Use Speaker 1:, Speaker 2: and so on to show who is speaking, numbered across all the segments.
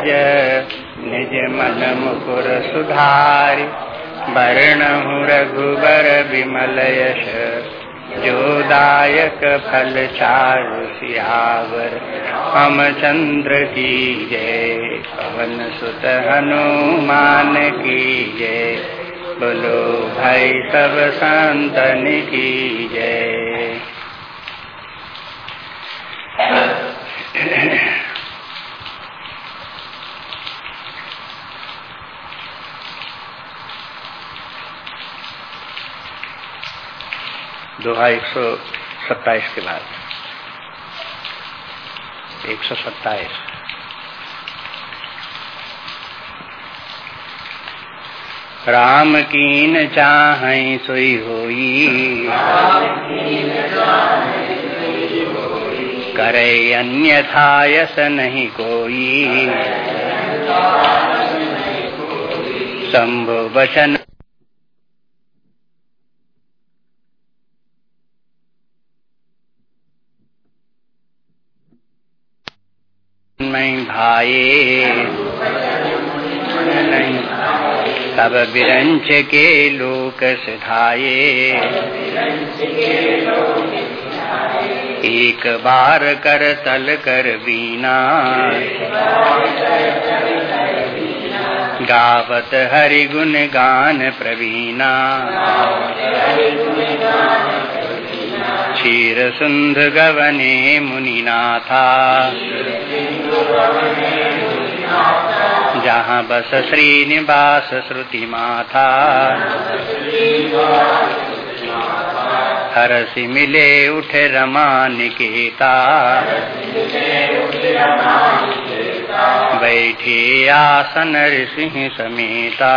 Speaker 1: निज मन मुकुर सुधारि वर्णहु रघुबर विमल यश। जोदायक फल चारु सियावर, हम चंद्र की जय। पवन सुत हनुमान की जय। बोलो भाई सब संतन की जय। दोहा एक सौ सत्ताईस के बाद। एक सौ सत्ताईस। राम कीन चाह सोई होई। करे अन्यथा यस नहीं कोई। शंभु वचन भाए तब विरंच के लोक सिधाए। एक बार कर तल कर बीना। गावत हरि गुण गान प्रवीणा। क्षीर सुंद गवने मुनिनाथा। जहाँ बस श्रीनिवास श्रुति माथा हरसि मिले उठ रमा निकेता बैठे आसन ऋषि समेता।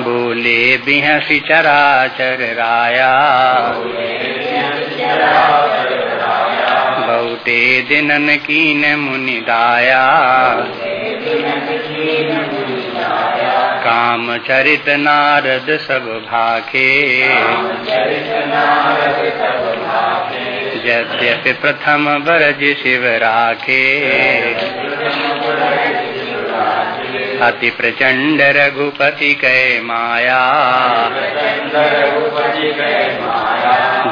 Speaker 1: बोले बिहसी चराचर राया। बहुते दिनन कीन मुनि दाया। काम चरित नारद सब भाखे। यद्यपि प्रथम बरज शिव राखे। अति प्रचंड रघुपति कै माया।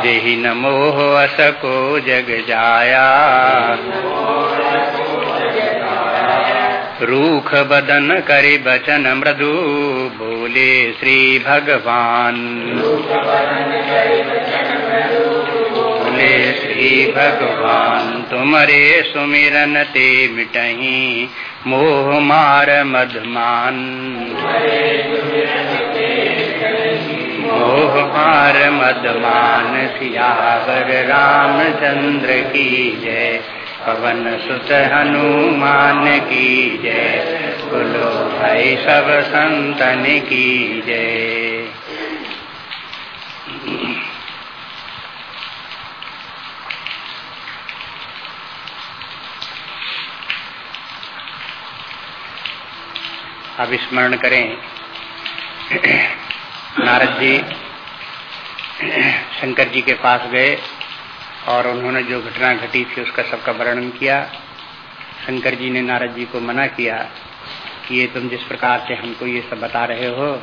Speaker 1: जही न मोह असको जग जाया। रूख बदन करि बचन मृदु बोले श्री भगवान। बोले श्री भगवान, तुमरे सुमिरन ते मिटही। मोह मार मधमान मोह मार मदमान, सियावर रामचंद्र की जय। पवन सुत हनुमान की जय। बोलो भाई सब संतन की जय। अब स्मरण करें। नारद जी, शंकर जी के पास गए और उन्होंने जो घटना घटी थी उसका सबका वर्णन किया। शंकर जी ने नारद जी को मना किया कि ये तुम जिस प्रकार से हमको ये सब बता रहे हो,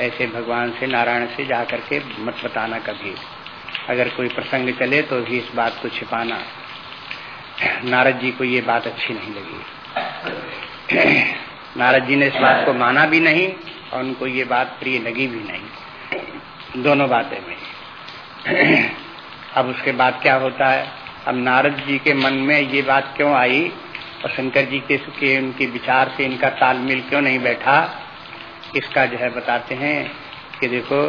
Speaker 1: ऐसे भगवान से नारायण से जा करके मत बताना कभी। अगर कोई प्रसंग चले तो भी इस बात को छिपाना। नारद जी को ये बात अच्छी नहीं लगी। नारद जी ने इस बात को माना भी नहीं और उनको ये बात प्रिय लगी भी नहीं। दोनों बातें में अब उसके बाद क्या होता है? अब नारद जी के मन में ये बात क्यों आई? और शंकर जी के, उनके विचार से इनका तालमेल क्यों नहीं बैठा? इसका जो है बताते हैं कि देखो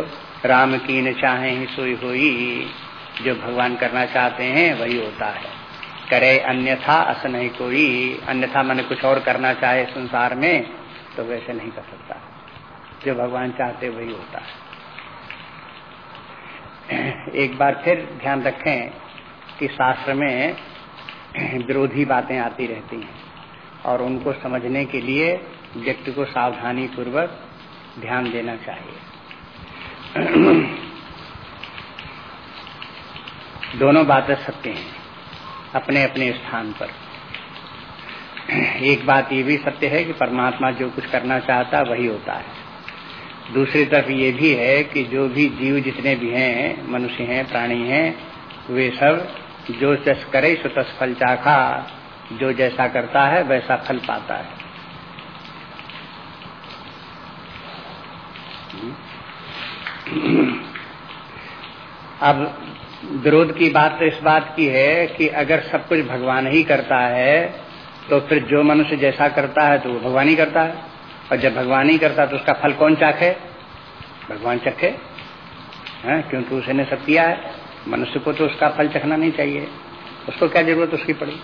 Speaker 1: राम की न चाहे ही सोई हुई जो भगवान करना चाहते हैं वही होता है। करे, अन्यथा अस नहीं कोई, अन्यथा मैंने कुछ और करना चाहे संसार में तो वैसे नहीं कर सकता। जो भगवान चाहते वही होता है। एक बार फिर ध्यान रखें कि शास्त्र में विरोधी बातें आती रहती हैं, और उनको समझने के लिए व्यक्ति को सावधानी पूर्वक ध्यान देना चाहिए। दोनों बातें सत्य हैं। अपने अपने स्थान पर। एक बात ये भी सत्य है कि परमात्मा जो कुछ करना चाहता वही होता है। दूसरी तरफ़ ये भी है कि जो भी जीव जितने भी हैं, मनुष्य हैं, प्राणी हैं, वे सब जो जस करे सो तस फल चाखा, जो जैसा करता है, वैसा फल पाता है। अब विरोध की बात तो इस बात की है कि अगर सब कुछ भगवान ही करता है तो फिर जो मनुष्य जैसा करता है तो वो भगवान ही करता है। और जब भगवान ही करता है तो उसका फल कौन चाखे? भगवान चखे। क्योंकि उसने सब किया है। मनुष्य को तो उसका फल चखना नहीं चाहिए। उसको क्या ज़रूरत उसकी पड़ी?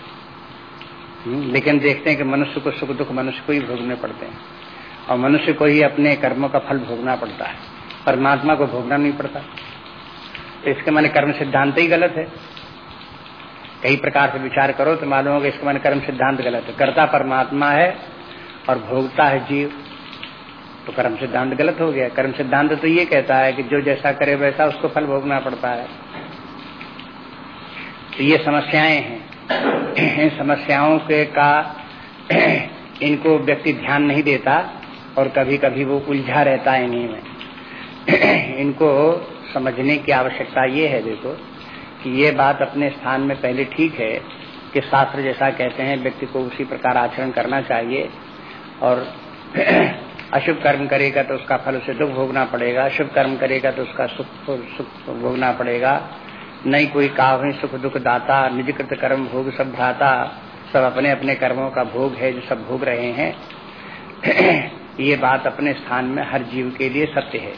Speaker 1: हम्म, लेकिन देखते हैं कि मनुष्य को सुख दुख मनुष्य को ही भोगने पड़ते हैं। और मनुष्य को ही अपने कर्मों का फल भोगना पड़ता है। परमात्मा को भोगना नहीं पड़ता। तो इसके माने कर्म सिद्धांत ही गलत है। कई प्रकार से विचार करो तो मालूम होगा इसके माने कर्म सिद्धांत गलत है। कर्ता परमात्मा है और भोगता है जीव तो कर्म सिद्धांत गलत हो गया। कर्म सिद्धांत तो ये कहता है कि जो जैसा करे वैसा उसको फल भोगना पड़ता है। तो ये समस्याएँ हैं। इन समस्याओं के का इनको व्यक्ति ध्यान नहीं देता और कभी कभी वो उलझा रहता है इन्हीं में। इनको समझने की आवश्यकता ये है देखो कि ये बात अपने स्थान में पहले ठीक है कि शास्त्र जैसा कहते हैं, व्यक्ति को उसी प्रकार आचरण करना चाहिए और अशुभ कर्म करेगा तो उसका फल, उसे दुख भोगना पड़ेगा। शुभ कर्म करेगा तो उसका सुख सुख भोगना पड़ेगा। नहीं कोई काव सुख दुख दाता निजकृत कर्म, भोग सब भ्राता सब अपने अपने कर्मों का भोग है जो सब भोग रहे हैं। ये बात अपने स्थान में हर जीव के लिए सत्य है।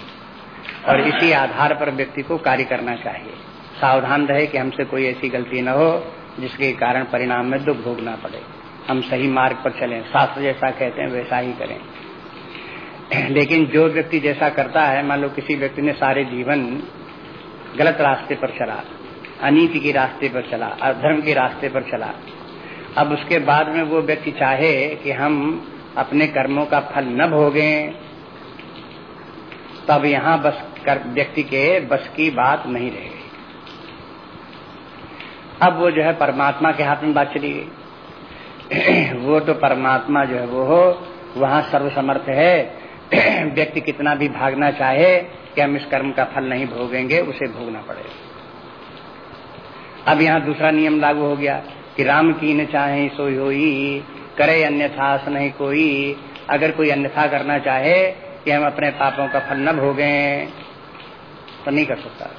Speaker 1: और इसी आधार पर व्यक्ति को कार्य करना चाहिए। सावधान रहे कि हमसे कोई ऐसी गलती न हो, जिसके कारण परिणाम में दुख भोगना पड़े। हम सही मार्ग पर चलें, शास्त्र जैसा कहते हैं, वैसा ही करें। लेकिन जो व्यक्ति जैसा करता है, मान लो किसी व्यक्ति ने सारे जीवन गलत रास्ते पर चला, अनीति के रास्ते पर चला, अधर्म के रास्ते पर चला, अब उसके बाद में वो व्यक्ति चाहे कि हम अपने कर्मों का फल न भोगें तब यहाँ बस कर, व्यक्ति के बस की बात नहीं रहेगी अब वो जो है परमात्मा के हाथ में बात चली गई। वो तो परमात्मा जो है वो हो वहाँ सर्वसमर्थ है। व्यक्ति कितना भी भागना चाहे कि हम इस कर्म का फल नहीं भोगेंगे उसे भोगना पड़ेगा। अब यहाँ दूसरा नियम लागू हो गया कि राम की न चाहे सोई होई करे अन्यथा नहीं कोई। अगर कोई अन्यथा करना चाहे कि हम अपने पापों का फल न भोगे तो नहीं कर सकता।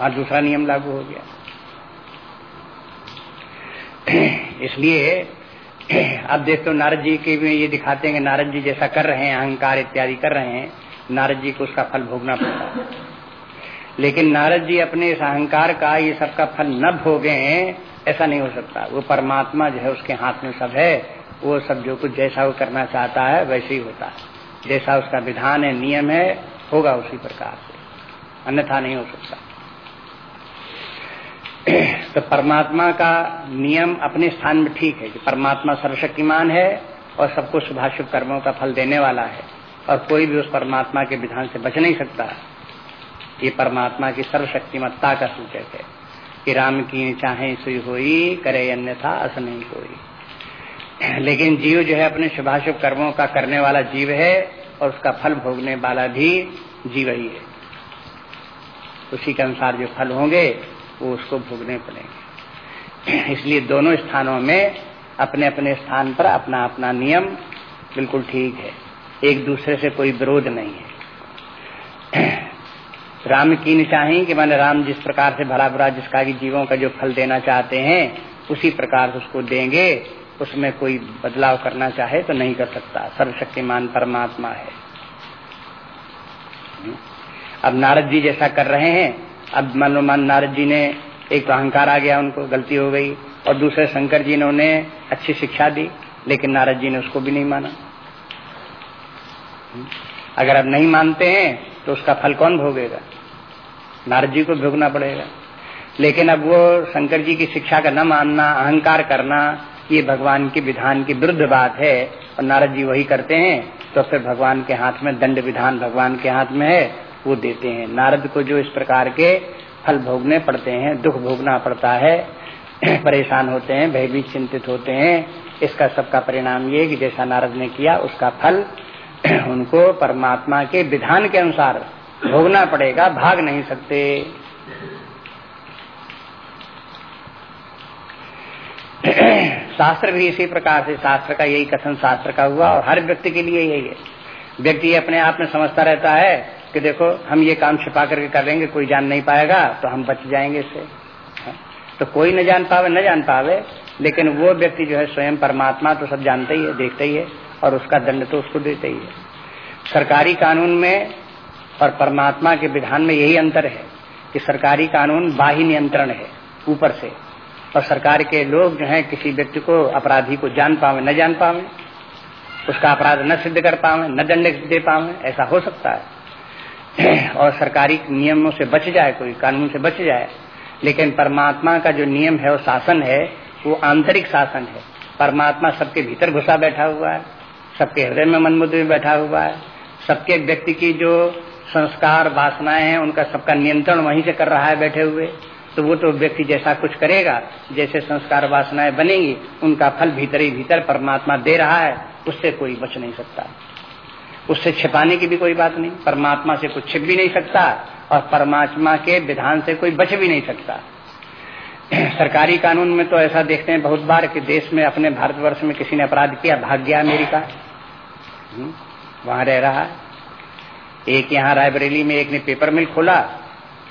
Speaker 1: हाँ दूसरा नियम लागू हो गया। इसलिए, अब देखते हो नारद जी के भी ये दिखाते हैं कि नारद जी जैसा कर रहे हैं, अहंकार इत्यादि कर रहे हैं, नारद जी को उसका फल भोगना पड़ता है। लेकिन नारद जी अपने इस अहंकार का, ये सबका फल न भोगे, ऐसा नहीं हो सकता। वो परमात्मा जो है, उसके हाथ में सब है। वो सब जो कुछ जैसा वो करना चाहता है, वैसे ही होता है। जैसा उसका विधान है, नियम है, होगा उसी प्रकार से। अन्यथा नहीं हो सकता। तो परमात्मा का नियम अपने स्थान में ठीक है कि परमात्मा सर्वशक्तिमान है और सबको शुभाशुभ कर्मों का फल देने वाला है और कोई भी उस परमात्मा के विधान से बच नहीं सकता। ये परमात्मा की सर्वशक्तिमत्ता का सूचक है कि राम की चाहे सुई हुई, करे अन्यथा अस नहीं कोई लेकिन जीव जो है अपने शुभाशुभ कर्मों का करने वाला जीव है और उसका फल भोगने वाला भी जीव ही है। उसी के अनुसार जो फल होंगे, वो उसको भोगने पड़ेंगे। इसलिए दोनों स्थानों में अपने अपने स्थान पर अपना अपना नियम बिल्कुल ठीक है। एक दूसरे से कोई विरोध नहीं है। राम की चाहे कि मैंने राम जिस प्रकार से भला बुरा जिसका जीवों का जो फल देना चाहते हैं, उसी प्रकार से उसको देंगे। उसमें कोई बदलाव करना चाहे तो नहीं कर सकता। सर्वशक्तिमान परमात्मा है। अब नारद जी जैसा कर रहे हैं, अब मान मान नारद जी ने एक तो अहंकार आ गया, उनको गलती हो गई, और दूसरे शंकर जी ने उन्हें अच्छी शिक्षा दी, लेकिन नारद जी ने उसको भी नहीं माना। अगर अब नहीं मानते हैं तो उसका फल कौन भोगेगा? नारद जी को भोगना पड़ेगा। लेकिन अब वो शंकर जी की शिक्षा का न मानना, अहंकार करना ये भगवान के विधान की विरुद्ध बात है और नारद जी वही करते हैं तो फिर भगवान के हाथ में दंड विधान भगवान के हाथ में है, वो देते हैं। नारद को जो इस प्रकार के फल भोगने पड़ते हैं, दुख भोगना पड़ता है, परेशान होते हैं, भयभीत चिंतित होते हैं, इसका सबका परिणाम ये कि जैसा नारद ने किया, उसका फल उनको परमात्मा के विधान के अनुसार भोगना पड़ेगा, भाग नहीं सकते। शास्त्र भी इसी प्रकार से, शास्त्र का यही कथन शास्त्र का हुआ और हर व्यक्ति के लिए यही है। व्यक्ति अपने आप में समझता रहता है कि देखो, हम ये काम छिपा करके कर लेंगे, कोई जान नहीं पाएगा तो हम बच जाएँगे इससे। हाँ। तो कोई न जान पावे, न जान पावे, लेकिन वो व्यक्ति जो है स्वयं परमात्मा तो सब जानते ही है, देखते ही है, और उसका दंड तो उसको देते ही है। सरकारी कानून में और परमात्मा के विधान में यही अंतर है कि सरकारी कानून बाह्य नियंत्रण है, ऊपर से। और सरकार के लोग जो है, किसी व्यक्ति को, अपराधी को जान पावे, न जान पावे, उसका अपराध न सिद्ध कर पावे, न दंड दे पावे, ऐसा हो सकता है। और सरकारी नियमों से बच जाए कोई, कानून से बच जाए, लेकिन परमात्मा का जो नियम है, वो शासन है, वो आंतरिक शासन है। परमात्मा सबके भीतर घुसा बैठा हुआ है, सबके हृदय में मन मुद्दे में बैठा हुआ है, सबके व्यक्ति की जो संस्कार वासनाएँ हैं, उनका सबका नियंत्रण वहीं से कर रहा है बैठे हुए। तो वो तो व्यक्ति जैसा कुछ करेगा जैसे संस्कार वासनाएँ बनेंगी उनका फल भीतर ही भीतर परमात्मा दे रहा है उससे कोई बच नहीं सकता। उससे छिपाने की भी कोई बात नहीं परमात्मा से कुछ छिप भी नहीं सकता और परमात्मा के विधान से कोई बच भी नहीं सकता। सरकारी कानून में तो ऐसा देखते हैं बहुत बार कि देश में अपने भारतवर्ष में किसी ने अपराध किया भाग गया अमेरिका। हम्म, वहाँ रह रहा। है एक यहाँ रायबरेली में एक ने पेपर मिल खोला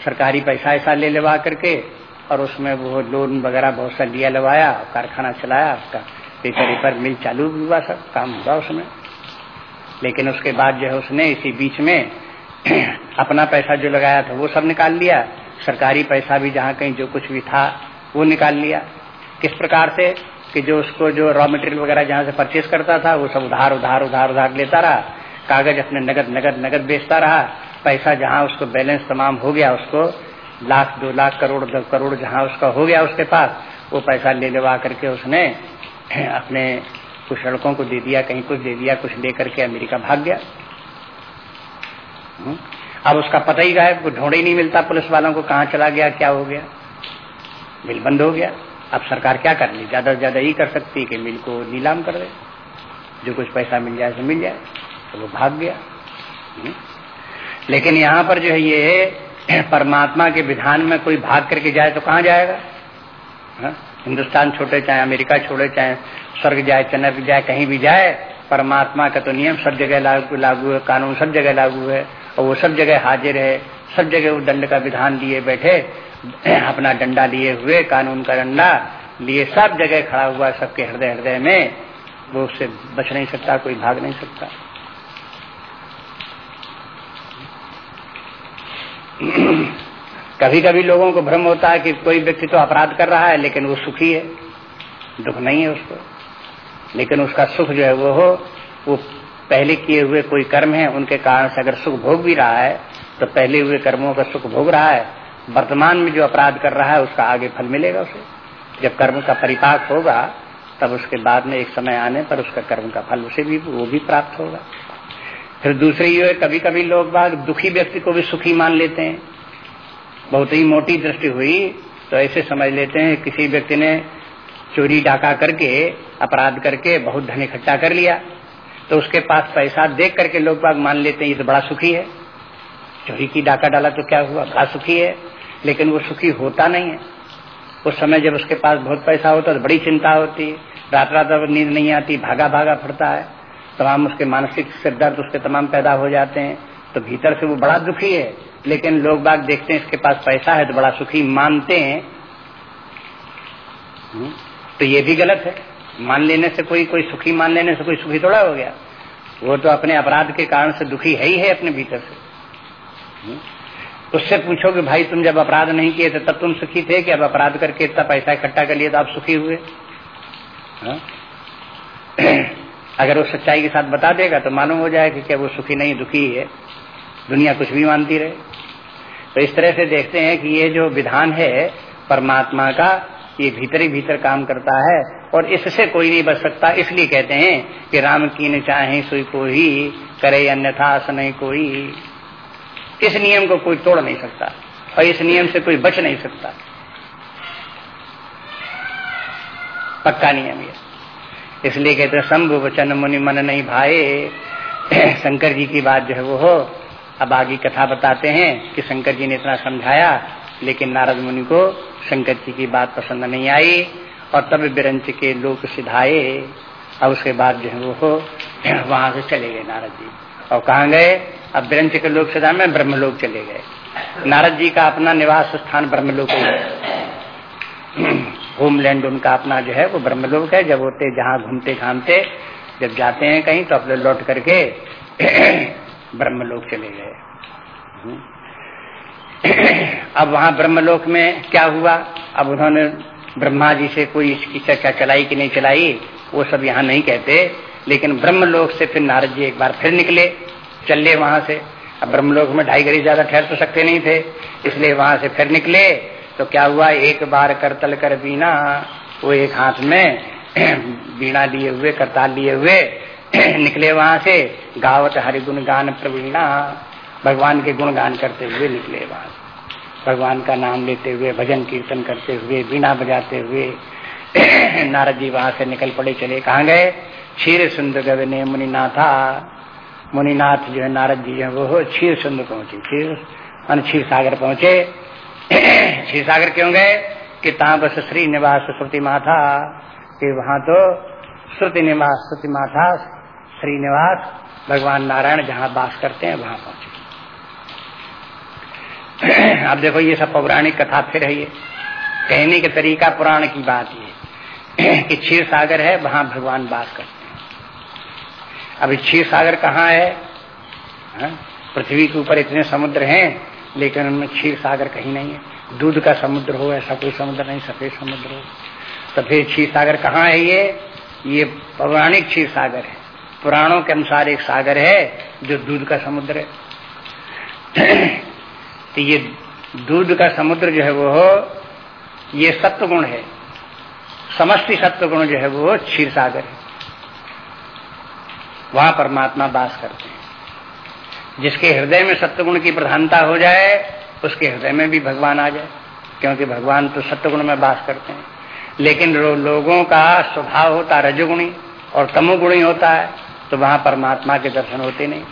Speaker 1: सरकारी पैसा ऐसा ले लवा करके और उसमें वो लोन वगैरह बहुत सा लिया लवाया, कारखाना चलाया, उसका पेपर वेपर मिल चालू भी हुआ सब, काम हुआ उसमें। लेकिन उसके बाद जो है उसने इसी बीच में अपना पैसा जो लगाया था वो सब निकाल लिया। सरकारी पैसा भी जहाँ कहीं जो कुछ भी था वो निकाल लिया। किस प्रकार से कि जो उसको जो रॉ मटेरियल वगैरह जहाँ से परचेज करता था वो सब उधार उधार उधार उधार लेता रहा। कागज़ अपने नगद नगद नगद बेचता रहा। पैसा जहाँ उसको बैलेंस तमाम हो गया, उसको लाख, दो लाख करोड़ दो करोड़ जहाँ उसका हो गया उसके पास, वो पैसा ले लेवा करके उसने अपने कुछ लड़कों को दे दिया, कहीं कुछ दे दिया, कुछ ले करके अमेरिका भाग गया। हम्म। अब उसका पता ही गायब ढूंढ ही नहीं मिलता, पुलिस वालों को कहाँ चला गया, क्या हो गया। मिल बंद हो गया। अब सरकार क्या कर ली ज़्यादा से ज़्यादा यही कर सकती है कि मिल को नीलाम कर दे। जो कुछ पैसा मिल जाए तो मिल जाए। तो वो भाग गया। हम्म। लेकिन यहाँ पर जो है ये परमात्मा के विधान में कोई भाग करके जाए तो कहाँ जाएगा हा? हिंदुस्तान छोटे चाहे, अमेरिका छोड़े चाहे, स्वर्ग जाए चनक जाए, कहीं भी जाए, परमात्मा का तो नियम सब जगह लागू लागू है, कानून सब जगह लागू है, और वो सब जगह हाजिर है, सब जगह वो दंड का विधान लिए बैठे, अपना डंडा लिए हुए, कानून का डंडा लिए सब जगह खड़ा हुआ सबके हृदय हृदय में, वो उससे बच नहीं सकता, कोई भाग नहीं सकता कभी कभी लोगों को भ्रम होता है कि कोई व्यक्ति तो अपराध कर रहा है, लेकिन वो सुखी है। दुख नहीं है उसको। लेकिन उसका सुख जो है वो हो, वो पहले किए हुए कोई कर्म है, उनके कारण से अगर सुख भोग भी रहा है तो पहले हुए कर्मों का सुख भोग रहा है। वर्तमान में जो अपराध कर रहा है, उसका आगे फल मिलेगा उसे। जब कर्म का परिपाक होगा, तब उसके बाद में एक समय आने पर उसका कर्म का फल उसे भी, वो भी प्राप्त होगा। फिर दूसरी ये कभी कभी लोग बाग दुखी व्यक्ति को भी सुखी मान लेते हैं। बहुत ही मोटी दृष्टि हुई तो ऐसे समझ लेते हैं, किसी व्यक्ति ने चोरी डाका करके, अपराध करके, बहुत धन इकट्ठा कर लिया तो उसके पास पैसा देख करके लोग बाग मान लेते हैं, ये तो बड़ा सुखी है। चोरी की डाका डाला तो क्या हुआ? बड़ा सुखी है, लेकिन वो सुखी होता नहीं है। उस समय जब उसके पास बहुत पैसा होता है तो बड़ी चिंता होती है रात रात नींद नहीं आती भागा भागा फरता है। तमाम उसके मानसिक सिर दर्द उसके तमाम पैदा हो जाते हैं। तो भीतर से वो बड़ा दुखी है लेकिन लोग बाग देखते हैं इसके पास पैसा है तो बड़ा सुखी मानते हैं। हम्म, तो ये भी गलत है। मान लेने से कोई कोई सुखी मान लेने से कोई सुखी थोड़ा हो गया। वो तो अपने अपराध के कारण से दुखी है ही है अपने भीतर से। हम्म, उससे पूछो कि भाई तुम जब अपराध नहीं किए थे तब तुम सुखी थे कि अब अपराध करके इतना पैसा इकट्ठा कर लिया तो आप सुखी हुए? हाँ? अगर वो सच्चाई के साथ बता देगा तो मालूम हो जाएगा कि क्या वो सुखी नहीं, दुखी है। दुनिया कुछ भी मानती रहे। तो इस तरह से देखते हैं कि ये जो विधान है, परमात्मा का, ये भीतर ही भीतर काम करता है, और इससे कोई नहीं बच सकता। इसलिए कहते हैं कि राम की न चाहे सुई को ही करे अन्यथा नहीं कोई। इस नियम को कोई तोड़ नहीं सकता, और इस नियम से कोई बच नहीं सकता। पक्का नियम ये। इसलिए कहते शंभु वचन मुनि मन नहीं भाए। शंकर जी की बात जो है वो हो। अब आगे कथा बताते हैं कि शंकर जी ने इतना समझाया, लेकिन नारद मुनि को शंकर जी की बात पसंद नहीं आई और तब बिरंच के लोग सिधाए। और उसके बाद जो है वो हो, वहाँ से चले गए नारद जी। और कहा गए? अब बिरंच के लोग सिधा में ब्रह्मलोक चले गए। नारद जी का अपना निवास स्थान ब्रह्मलोक होमलैंड उनका अपना जो है, वो ब्रह्मलोक है। जब होते, जहाँ घूमते घामते, जब जाते हैं कहीं तो अपने लौट करके ब्रह्मलोक चले गए। हम्म। अब वहाँ ब्रह्मलोक में क्या हुआ? अब उन्होंने ब्रह्मा जी से कोई इसकी चर्चा चलाई कि नहीं चलाई, वो सब यहाँ नहीं कहते। लेकिन ब्रह्मलोक से फिर नारद जी एक बार फिर निकले, चले वहाँ से। अब ब्रह्मलोक में ढाई घड़ी ज़्यादा ठहर तो सकते नहीं थे, इसलिए वहाँ से फिर निकले। तो क्या हुआ? एक बार करतल कर बीना, वो एक हाथ में बीणा लिए हुए, करताल लिए हुए, निकले वहाँ से। गावत हरिगुण गान प्रवीणा, भगवान के गुण गान करते हुए निकले वहाँ भगवान का नाम लेते हुए, भजन कीर्तन करते हुए बीना बजाते हुए नारद जी वहाँ से निकल पड़े, चले। कहा गए? क्षीर सुंदर गवने मुनिनाथा। मुनिनाथ जो है, नारद जी है, वो क्षीर सुंदर पहुँचे। क्षीर, मान क्षीर सागर पहुँचे। क्षीर सागर क्यों गए? कि बस श्री निवास श्रुति माथा कि वहाँ तो श्रुति निवास श्रुति माथा श्रीनिवास भगवान नारायण जहाँ बास करते हैं, वहाँ पहुँचे। अब देखो, ये सब पौराणिक कथा फिर है ये। कहने के तरीका पुराण की बात ये कि क्षीर सागर है, वहाँ भगवान बास करते हैं। अब क्षीर सागर कहाँ है? हाँ? पृथ्वी के ऊपर इतने समुद्र हैं लेकिन उनमें क्षीर सागर कहीं नहीं है। दूध का समुद्र हो, ऐसा कोई समुद्र नहीं, सफ़ेद समुद्र हो। तो फिर क्षीर सागर कहाँ है ये? ये पौराणिक क्षीर सागर है। पुराणों के अनुसार एक सागर है जो दूध का समुद्र है। तो ये दूध का समुद्र जो है वो ये सत्व गुण है। समष्टि सत्व गुण जो है वो क्षीर सागर है। वहाँ परमात्मा बास करते हैं। जिसके हृदय में सत्वगुण की प्रधानता हो जाए, उसके हृदय में भी भगवान आ जाए। क्योंकि भगवान तो सत्वगुण में बास करते हैं। लेकिन लोगों का स्वभाव होता रजगुणी और तमोगुणी होता है तो वहाँ परमात्मा के दर्शन होते नहीं।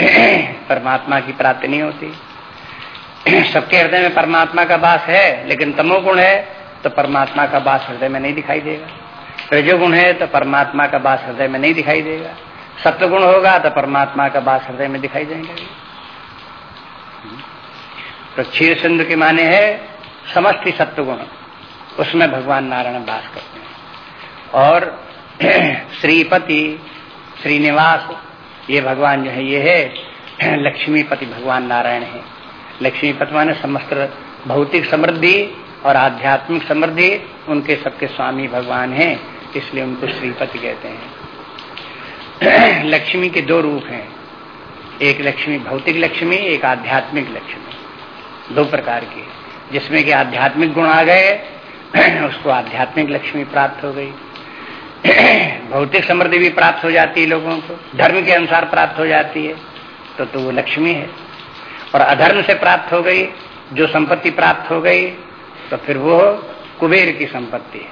Speaker 1: परमात्मा की प्राप्ति नहीं होती। सबके हृदय में परमात्मा का वास है, लेकिन तमोगुण है तो परमात्मा का वास हृदय में नहीं दिखाई देगा। रजोगुण है तो परमात्मा का वास हृदय में नहीं दिखाई देगा। सत्वगुण होगा तो परमात्मा का वास हृदय में दिखाई देंगे तो क्षीर सिंधु के माने है समष्टि सत्वगुण। उसमें भगवान नारायण वास करते हैं। और श्रीपति, श्रीनिवास, ये भगवान जो है, ये है, लक्ष्मीपति भगवान नारायण है। लक्ष्मीपति माने समस्त भौतिक समृद्धि और आध्यात्मिक समृद्धि, उनके सबके स्वामी भगवान हैं, इसलिए उनको श्रीपति कहते हैं। लक्ष्मी के दो रूप हैं। एक लक्ष्मी भौतिक लक्ष्मी, एक आध्यात्मिक लक्ष्मी। दो प्रकार की। जिसमें कि आध्यात्मिक गुण आ गए, उसको आध्यात्मिक लक्ष्मी प्राप्त हो गई। भौतिक समृद्धि भी प्राप्त हो जाती है लोगों को। धर्म के अनुसार प्राप्त हो जाती है तो तो वो लक्ष्मी है। और अधर्म से प्राप्त हो गई, जो संपत्ति प्राप्त हो गई तो फिर वो कुबेर की संपत्ति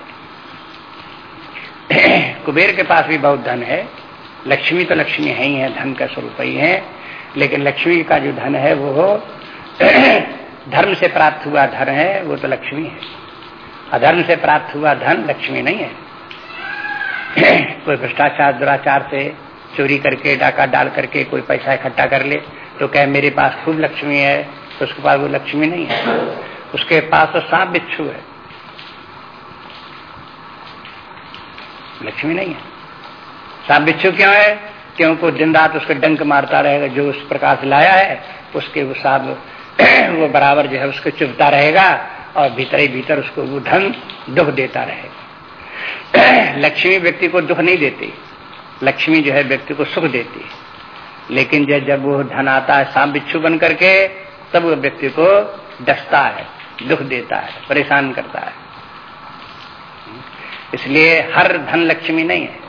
Speaker 1: है। कुबेर के पास भी बहुत धन है। लक्ष्मी तो लक्ष्मी है ही है, धन का स्वरूप ही है, लेकिन लक्ष्मी का जो धन है वो धर्म से प्राप्त हुआ धन है, वो तो लक्ष्मी है। अधर्म से प्राप्त हुआ धन लक्ष्मी नहीं है। कोई भ्रष्टाचार, दुराचार से चोरी करके, डाका डाल करके कोई पैसा इकट्ठा कर ले तो कहे, मेरे पास खूब लक्ष्मी है तो उसके पास वो लक्ष्मी नहीं है। उसके पास तो सांप बिच्छू है। लक्ष्मी नहीं है। सांप बिच्छू क्यों है? क्योंकि दिन रात उसको डंक मारता रहेगा, जो उस प्रकाश लाया है, उसके वो सांप वो बराबर जो है उसको चुभता रहेगा और भीतर ही भीतर उसको वो धन दुख देता रहेगा। लक्ष्मी व्यक्ति को दुख नहीं देती। लक्ष्मी जो है व्यक्ति को सुख देती है। लेकिन जब जब वो धन आता है सांप बिच्छू बन करके, तब वो व्यक्ति को डसता है, दुख देता है, परेशान करता है। इसलिए हर धन लक्ष्मी नहीं है।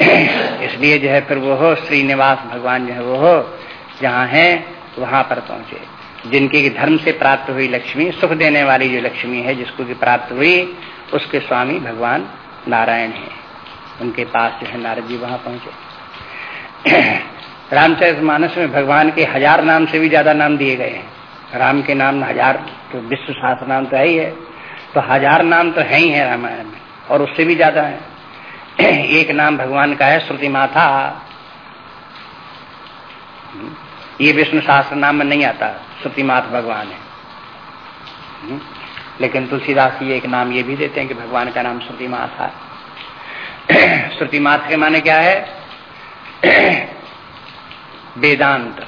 Speaker 1: इसलिए जो है फिर वो हो, श्रीनिवास भगवान जो है वो हो, जहाँ है, वहाँ पर पहुँचे। जिनकी धर्म से प्राप्त हुई लक्ष्मी, सुख देने वाली जो लक्ष्मी है, जिसको की प्राप्त हुई, उसके स्वामी भगवान नारायण है। उनके पास जो है नारद जी वहाँ पहुँचे। रामचरित मानस में भगवान के हज़ार नाम से भी ज़्यादा नाम दिए गए हैं। राम के नाम हज़ार तो विश्व शास्त्र नाम तो है ही है। तो हज़ार नाम तो है ही है रामायण में, और उससे भी ज़्यादा है। एक नाम भगवान का है, श्रुति माथा ये विष्णु शास्त्र नाम में नहीं आता श्रुतिमाथ भगवान है। लेकिन तुलसीदास जी एक नाम ये भी देते हैं कि भगवान का नाम श्रुतिमाथ है। श्रुतिमाथ के माने क्या है? वेदांत।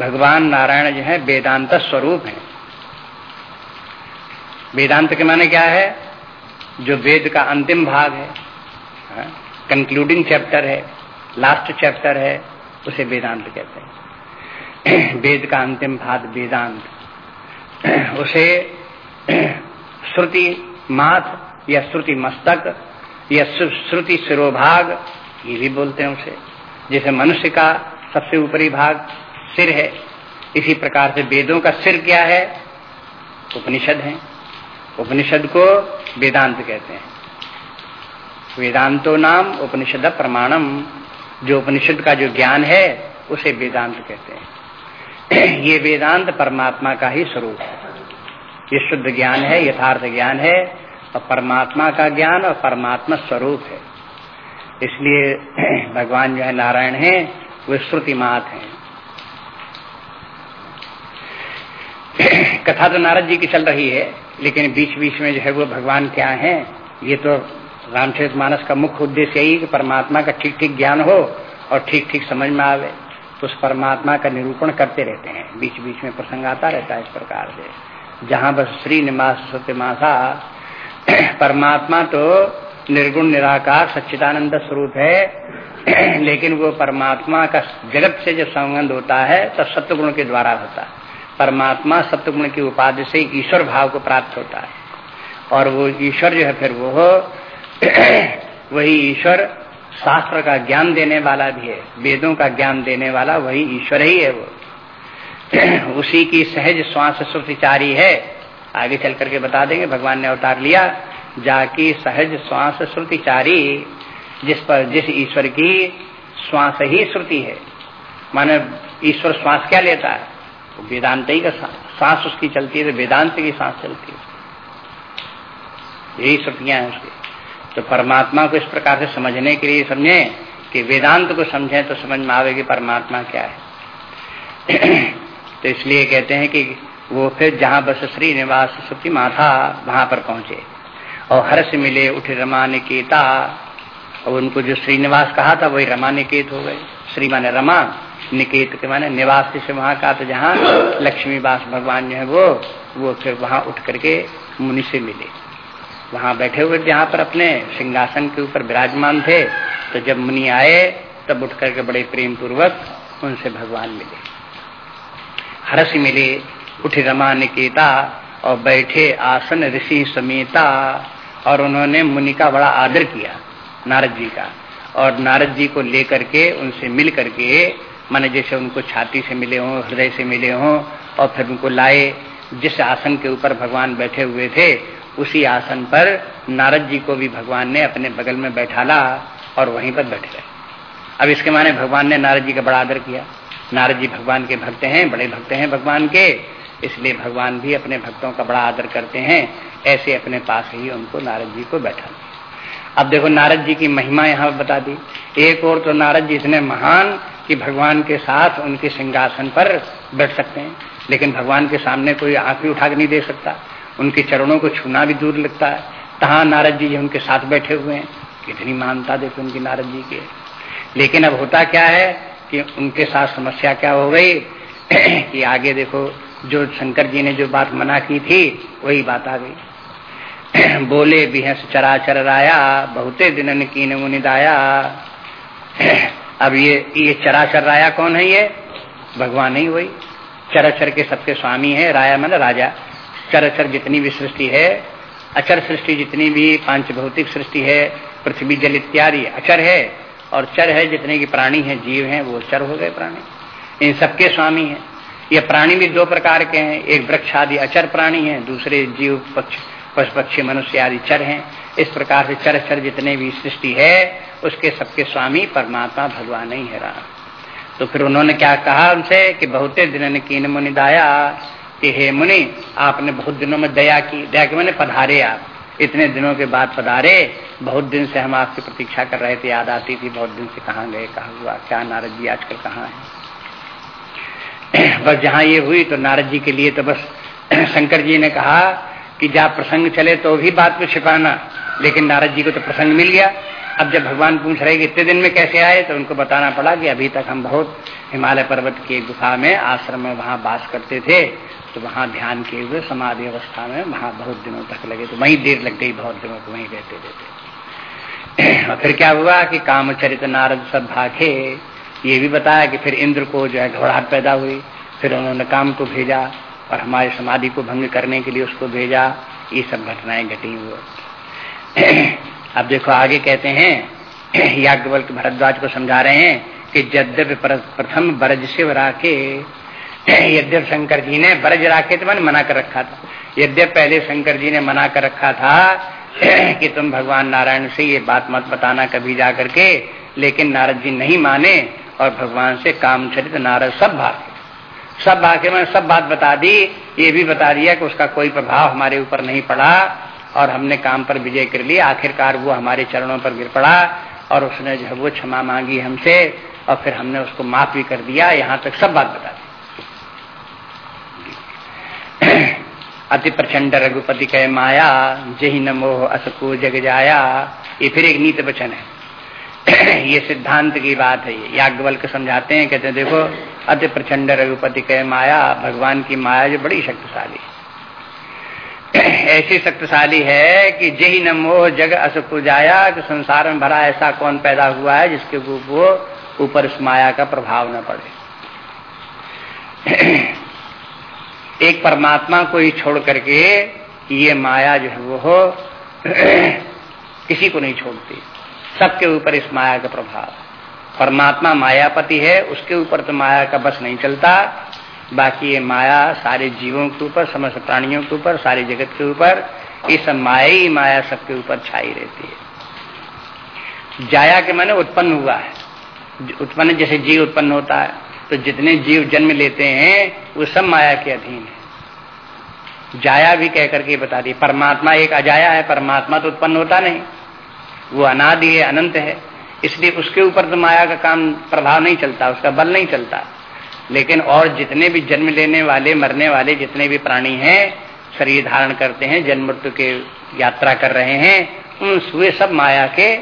Speaker 1: भगवान नारायण जो है, वेदांत स्वरूप है। वेदांत के माने क्या है? जो वेद का अंतिम भाग है कंक्लूडिंग हाँ, चैप्टर है लास्ट चैप्टर है उसे वेदांत कहते हैं। वेद का अंतिम भाग वेदांत। उसे श्रुति माथ या श्रुति मस्तक या श्रुति सिरोभाग ये भी बोलते हैं उसे जैसे मनुष्य का सबसे ऊपरी भाग सिर है। इसी प्रकार से वेदों का सिर क्या है? उपनिषद है। उपनिषद को वेदांत कहते हैं। वेदांतो नाम उपनिषद प्रमाणम। जो उपनिषद का जो ज्ञान है, उसे वेदांत कहते हैं। ये वेदांत परमात्मा का ही स्वरूप है। ये शुद्ध ज्ञान है, यथार्थ ज्ञान है, और परमात्मा का ज्ञान और परमात्मा स्वरूप है। इसलिए भगवान जो है नारायण है, वे श्रुति मात है। कथा तो नारद जी की चल रही है। लेकिन बीच बीच में जो है वो भगवान क्या है, ये तो रामचरित मानस का मुख्य उद्देश्य यही कि परमात्मा का ठीक ठीक ज्ञान हो और ठीक ठीक समझ में आवे। तो उस परमात्मा का निरूपण करते रहते हैं। बीच बीच में प्रसंग आता रहता है इस प्रकार से। जहाँ बस श्री निवास सत्यमासा परमात्मा तो निर्गुण, निराकार, सच्चिदानंद स्वरूप है। लेकिन वो परमात्मा का जगत से जब संबंध होता है तो सत्य गुण के द्वारा होता है। परमात्मा सत्य की उपाधि से ईश्वर भाव को प्राप्त होता है। और वो ईश्वर जो है, फिर वो वही ईश्वर शास्त्र का ज्ञान देने वाला भी है, वेदों का ज्ञान देने वाला वही ईश्वर ही है वो। उसी की सहज श्वास श्रुतिचारी है। आगे चल करके बता देंगे, भगवान ने अवतार लिया, जाकी सहज श्वास श्रुतिचारी जिस पर, जिस ईश्वर की श्वास ही श्रुति है। माने ईश्वर श्वास क्या लेता है? वेदांत ही का सांस उसकी चलती है तो वेदांत की सांस चलती है यही श्रुतियाँ हैं उसकी। तो परमात्मा को इस प्रकार से समझने के लिए समझे कि वेदांत को समझें तो समझ में आवे परमात्मा क्या है। तो इसलिए कहते हैं कि वो फिर जहाँ बस श्री निवास सुप्ति माथा वहाँ पर पहुँचे। और हर्ष मिले उठे रमा निकेता और उनको जो श्रीनिवास कहा था वही रमा निकेत हो गए। श्री माने रमा निकेत के माने निवास से वहाँ का तो जहाँ लक्ष्मी वास भगवान जो है वो वो फिर वहाँ उठ करके मुनि से मिले। वहाँ बैठे हुए जहाँ पर अपने, सिंहासन के ऊपर विराजमान थे। तो जब मुनि आए, तब उठ करके बड़े प्रेम पूर्वक उनसे भगवान मिले। हर्ष मिले, उठ रमा निकेता और बैठे आसन ऋषि समेता और उन्होंने मुनि का बड़ा आदर किया, नारद जी का। और नारद जी को लेकर के उनसे मिल करके माने जैसे उनको छाती से मिले हों, हृदय से मिले हों, और फिर उनको लाए, जिस आसन के ऊपर भगवान बैठे हुए थे, उसी आसन पर नारद जी को भी भगवान ने अपने बगल में बैठाला और वहीं पर बैठ गए अब इसके माने भगवान ने नारद जी का बड़ा आदर किया। नारद जी भगवान के भक्त हैं, बड़े भक्त हैं भगवान के, इसलिए भगवान भी अपने भक्तों का बड़ा आदर करते हैं, ऐसे अपने पास ही उनको नारद जी को बैठा अब देखो नारद जी की महिमा यहाँ बता दी। एक और तो नारद जी इतने महान कि भगवान के साथ उनके सिंहासन पर बैठ सकते हैं। लेकिन भगवान के सामने कोई आँख भी उठा नहीं दे सकता। उनके चरणों को छूना भी दूर लगता है। तहा नारद जी उनके साथ बैठे हुए हैं। कितनी मानता देखो उनकी नारद जी के। लेकिन अब होता क्या है कि उनके साथ समस्या क्या हो गई कि आगे देखो, जो शंकर जी ने जो बात मना की थी, वही बात आ गई। बोले, बिहस चरा चर राया, बहुते दिन की मुनिदाया अब ये ये चराचर राया कौन है ये? भगवान नहीं वही। चराचर के सबके स्वामी है, राया मतलब राजा। चराचर जितनी भी सृष्टि है, अचर सृष्टि जितनी भी पाँच भौतिक सृष्टि है, पृथ्वी, जल इत्यादि अचर है, और चर है जितने की प्राणी है, जीव है, वो चर हो गए प्राणी। इन सबके स्वामी है। ये प्राणी भी दो प्रकार के हैं, एक वृक्ष आदि अचर प्राणी है, दूसरे जीव पक्ष, पशु पक्षी, मनुष्य आदि चर हैं। इस प्रकार से चर चर जितने भी सृष्टि है, उसके सबके स्वामी परमात्मा भगवान ही है राम। तो फिर उन्होंने क्या कहा उनसे कि बहुते दिन कीन मुनि दाया, कि हे मुनि, आपने बहुत दिनों में दया की, दया के मैंने पधारे आप। इतने दिनों के बाद पधारे, बहुत दिन से हम आपकी प्रतीक्षा कर रहे थे, याद आती थी बहुत दिन से कहाँ गए, कहा हुआ, क्या नारद जी आजकल कहाँ है। बस जहाँ ये हुई तो नारद जी के लिए तो बस शंकर जी ने कहा कि जहाँ प्रसंग चले तो भी बात को छिपाना। लेकिन नारद जी को तो प्रसंग मिल गया। अब जब भगवान पूछ रहे कि इतने दिन में कैसे आए तो उनको बताना पड़ा कि अभी तक हम बहुत हिमालय पर्वत की गुफा में, आश्रम में वहाँ बास करते थे तो वहाँ ध्यान किए हुए समाधि अवस्था में वहाँ बहुत दिनों तक लगे तो वहीं देर लग गई, बहुत दिनों को वहीं रहते रहते और फिर क्या हुआ कि कामचरित नारद सब भाखे ये भी बताया कि फिर इंद्र को जो है घबराहट पैदा हुई। फिर उन्होंने काम को भेजा और हमारे समाधि को भंग करने के लिए उसको भेजा। ये सब घटनाएँ घटी हुई। अब देखो, आगे कहते हैं याज्ञवल भरद्वाज को समझा रहे हैं कि यद्यप प्रथम ब्रज शिव राके यद्यप शंकर जी ने ब्रज राके तो मैंने मना कर रखा था। यद्यप पहले शंकर जी ने मना कर रखा था, कि तुम भगवान नारायण से ये बात मत बताना कभी जा करके लेकिन नारद जी नहीं माने और भगवान से काम चरित नारद सब भागे। सब भागे, मैंने सब बात बता दी, ये भी बता दिया कि उसका कोई प्रभाव हमारे ऊपर नहीं पड़ा। और हमने काम पर विजय कर लिया। आखिरकार वो हमारे चरणों पर गिर पड़ा और उसने जो है वो क्षमा मांगी हमसे और फिर हमने उसको माफ़ भी कर दिया। यहाँ तक सब बात बता दी। अति प्रचंड रघुपति कह, माया, जही न मोह असको जग जाया। ये फिर एक नीत वचन है। ये सिद्धांत की बात है याज्ञवल के समझाते हैं, कहते हैं, देखो, अति प्रचंड रघुपति कह, माया, भगवान की माया जो बड़ी शक्तिशाली ऐसी शक्तिशाली है कि जही न मोह जग असुख जाया कि संसार में भरा ऐसा कौन पैदा हुआ है जिसके वो ऊपर इस माया का प्रभाव न पड़े? एक परमात्मा को ही छोड़ करके ये माया जो है वो किसी को नहीं छोड़ती। सबके ऊपर इस माया का प्रभाव परमात्मा मायापति है, उसके ऊपर तो माया का बस नहीं चलता। बाकी ये माया सारे जीवों के ऊपर, समस्त प्राणियों के ऊपर, सारे जगत के ऊपर सब माया ही माया सबके ऊपर छाई रहती है। जाया के माने उत्पन्न हुआ है। उत्पन्न जैसे जीव उत्पन्न होता है तो जितने जीव जन्म लेते हैं, वो सब माया के अधीन है। जाया भी कह करके बता दी परमात्मा एक अजाया है, परमात्मा तो उत्पन्न होता नहीं। वो अनादि है, अनंत है, इसलिए उसके ऊपर तो माया का काम प्रभाव नहीं चलता, उसका बल नहीं चलता। लेकिन और जितने भी जन्म लेने वाले, मरने वाले जितने भी प्राणी हैं, शरीर धारण करते हैं, जन्म मृत्यु के यात्रा कर रहे हैं, उन वे सब माया के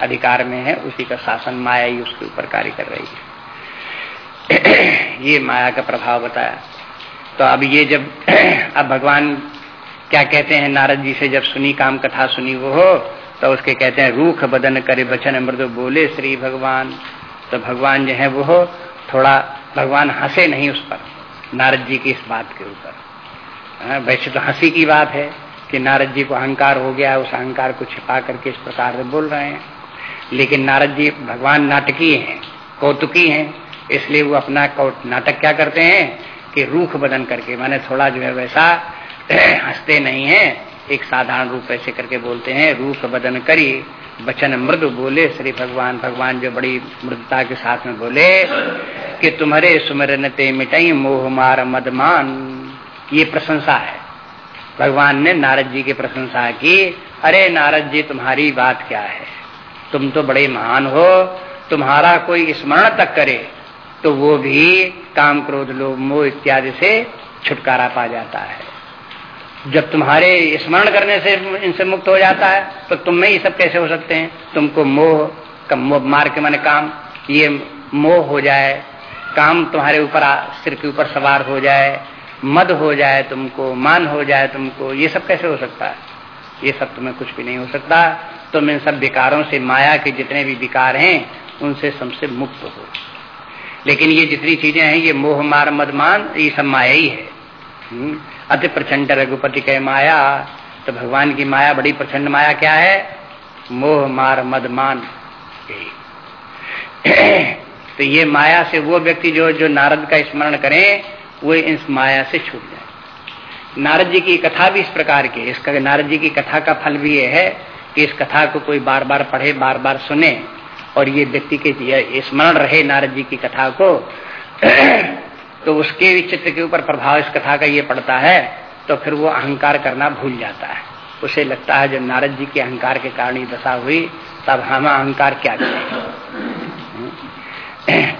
Speaker 1: अधिकार में है, उसी का शासन माया ही उसके ऊपर कार्य कर रही है। ये माया का प्रभाव बताया। तो अब ये जब अब भगवान क्या कहते हैं, नारद जी से जब सुनी, काम कथा सुनी वो हो तो उसके कहते हैं, रूख बदन करे बचन मृदु बोले श्री भगवान। तो भगवान जो है वो थोड़ा भगवान हंसे नहीं उस पर। नारद जी की इस बात के ऊपर। हाँ, वैसे तो हँसी की बात है कि नारद जी को अहंकार हो गया उस अहंकार को छिपा करके इस प्रकार से बोल रहे हैं। लेकिन नारद जी भगवान नाटकीय हैं कौतुकी हैं इसलिए वो अपना नाटक क्या करते हैं कि रूख बदन करके माने थोड़ा जो है वैसा हँसते नहीं है। एक साधारण रूप ऐसे करके बोलते हैं, रूप बदन करी, बचन मृदु बोले, श्री भगवान भगवान जो बड़ी मृदता के साथ में बोले कि तुम्हारे सुमरन ते मिटाई, मोह मार मदमान ये प्रशंसा है। भगवान ने नारद जी की प्रशंसा की, अरे नारद जी, तुम्हारी बात क्या है? तुम तो बड़े महान हो, तुम्हारा कोई स्मरण तक करे तो वो भी काम क्रोध, लोभ, मोह इत्यादि से छुटकारा पा जाता है। जब तुम्हारे स्मरण करने से इनसे मुक्त हो जाता है तो तुम में ये सब कैसे हो सकते हैं? तुमको मोह का मोह, मार के मैंने काम, ये मोह हो जाए, काम तुम्हारे ऊपर सिर के ऊपर सवार हो जाए, मद हो जाए तुमको, मान हो जाए तुमको, ये सब कैसे हो सकता है? ये सब तुम्हें कुछ भी नहीं हो सकता। तुम इन सब विकारों से माया के जितने भी विकार हैं, उनसे सबसे मुक्त हो। लेकिन ये जितनी चीज़ें हैं, ये मोह, मार, मद, मान, ये सब माया ही है। हम्म। अति प्रचंड रघुपति कह माया। तो भगवान की माया, बड़ी प्रचंड माया क्या है? मोह, मार, मद, मान। तो ये माया से वो व्यक्ति जो जो नारद का स्मरण करें, वो इस माया से छूट जाए। नारद जी की कथा भी इस प्रकार की इसका, नारद जी की कथा का फल भी ये है कि इस कथा को कोई बार बार पढ़े बार बार सुने और ये व्यक्ति के स्मरण रहे नारद जी की कथा को। तो उसके भी चित्त के ऊपर प्रभाव इस कथा का ये पड़ता है तो फिर वो अहंकार करना भूल जाता है। उसे लगता है जब नारद जी के अहंकार के कारण ही दशा हुई, तब हम अहंकार क्या करें?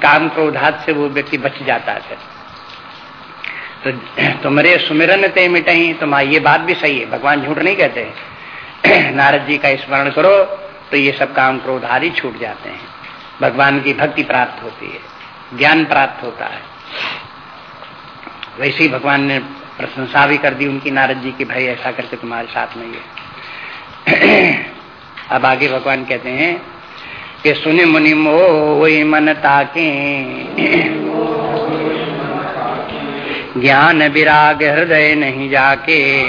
Speaker 1: काम क्रोधात से वो व्यक्ति बच जाता है तो तुम्हारे सुमिरन ते मिट मिटही तुम ये बात भी सही है, भगवान झूठ नहीं कहते। नारद जी का स्मरण करो तो ये सब काम क्रोध आदि छूट जाते हैं। भगवान की भक्ति प्राप्त होती है, ज्ञान प्राप्त होता है। वैसे ही भगवान ने प्रशंसा भी कर दी उनकी नारद जी की, भाई, ऐसा करके तुम्हारे साथ में ये अब आगे भगवान कहते हैं कि सुनि मुनि मोह मन ताके। ज्ञान विराग हृदय नहीं जाके।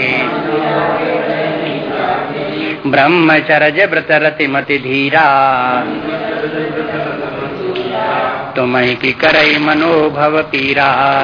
Speaker 1: ब्रह्मचर्य व्रत रतिमति धीरा। तुम की करई मनोभव पीरा।